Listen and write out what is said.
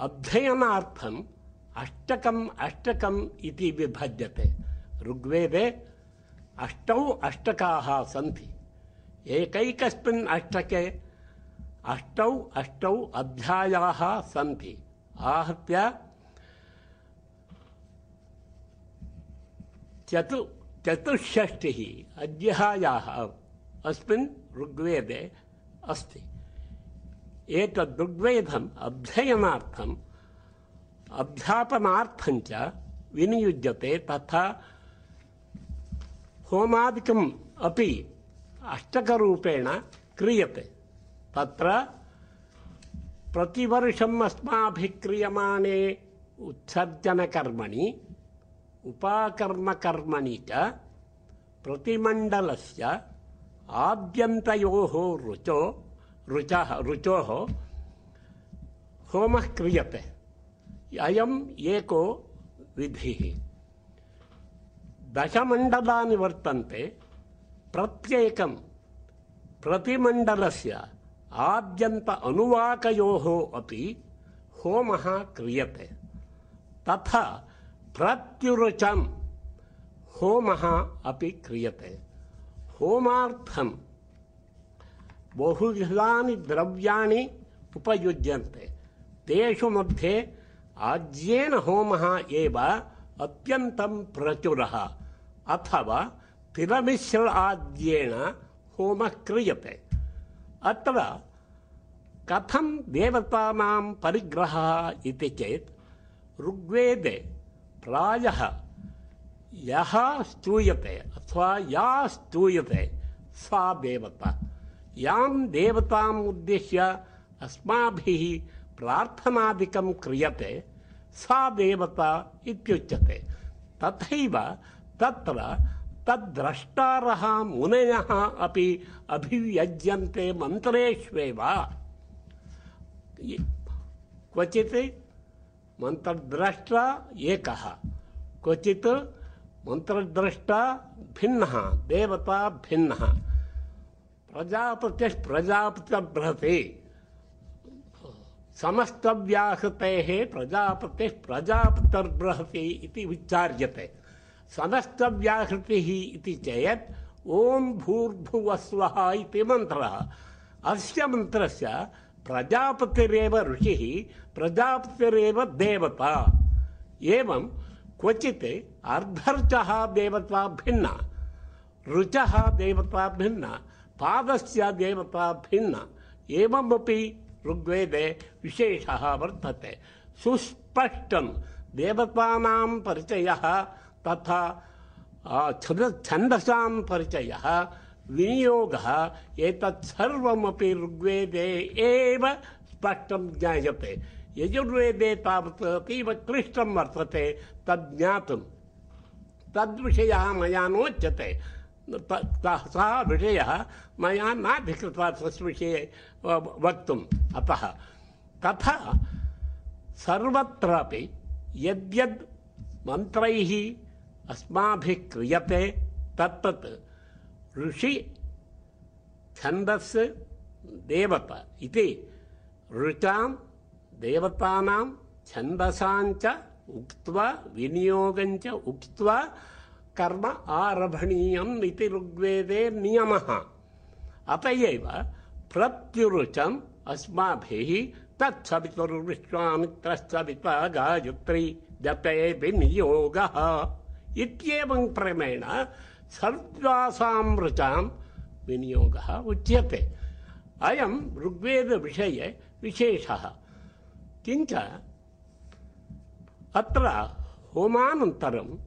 अध्ययनार्थम् अष्टकम् अष्टकम् इति विभज्यते। ऋग्वेदे अष्टौ अष्टकाः सन्ति। एकैकस्मिन् अष्टके अष्टौ अष्टौ अध्यायाः सन्ति। आहत्य चतु चतुष्षष्टिः अध्यायाः अस्मिन् ऋग्वेदे अस्ति। एतद् ऋग्वेदम् अध्ययनार्थम् अध्यापनार्थं च विनियुज्यते तथा होमादिकम् अपि अष्टकरूपेण क्रियते। तत्र प्रतिवर्षम् अस्माभिः क्रियमाणे उत्सर्जनकर्मणि, उपाकर्मकर्मणि च प्रतिमण्डलस्य आद्यन्तयोः ऋचो ऋचः ऋचोः होमः क्रियते। अयम् एको विधिः। दशमण्डलानि वर्तन्ते। प्रत्येकं प्रतिमण्डलस्य आद्यन्त अनुवाकयोः अपि होमः क्रियते। तथा प्रत्युरुचं होमः अपि क्रियते। होमार्थं बहुविधानि द्रव्याणि उपयुज्यन्ते। तेषु मध्ये आज्येन होमः एव अत्यन्तं प्रचुरः। अथवा तिरमिश्र आद्येन होमः क्रियते। अत्र कथं देवतानां परिग्रहः इति चेत् ऋग्वेदे प्रायः यः स्तूयते अथवा या स्तूयते सा देवता। यां देवताम् उद्दिश्य अस्माभिः प्रार्थनादिकं क्रियते, सा देवता इत्युच्यते। तथैव तत्र तद्द्रष्टारः मुनयः अपि अभिव्यज्यन्ते मन्त्रेष्वेव क्वचित् मन्त्रद्रष्टा एकः, क्वचित् मन्त्रद्रष्टा भिन्नः, देवता भिन्नः। प्रजापतिः प्रजापतिर्बृहति समस्तव्याहतेः प्रजापतिः प्रजापतिर्बृहति इति उच्चार्यते। समस्तव्याहृतिः इति चेत् ॐ भूर्भुवस्वः इति मन्त्रः। अस्य मन्त्रस्य प्रजापतिरेव ऋषिः, प्रजापतिरेव देवता। एवं क्वचित् अर्धर्चः देवता भिन्ना ऋचः देवता भिन्ना पादस्य देवता भिन्ना एवमपि ऋग्वेदे विशेषः वर्तते। सुस्पष्टं। देवतानां परिचयः तथा छन्द छन्दसां परिचयः, विनियोगः, एतत् सर्वमपि ऋग्वेदे एव स्पष्टं ज्ञायते। यजुर्वेदे तावत् अतीव क्लिष्टं वर्तते। तद् ज्ञातुं तद्विषयः मया नोच्यते। सः विषयः मया नाधिकृत्वा तस्विषये वक्तुम् अतः तथा सर्वत्रापि यद्यद् मन्त्रैः अस्माभिः क्रियते तत्तत् ऋषि छन्दस् देवता इति। ऋचां देवतानां छन्दसाञ्च उक्त्वा, विनियोगञ्च उक्त्वा कर्म आरभणीयम् इति ऋग्वेदे नियमः। अत एव प्रत्युरुचम् अस्माभिः तत्सवितुर्विश्वामित्रस्तविता गायत्री जपे विनियोगः। इत्येवं क्रमेण सर्वासां ऋचां विनियोगः उच्यते। अयं ऋग्वेदविषये विशेषः। किञ्च अत्र होमानन्तरं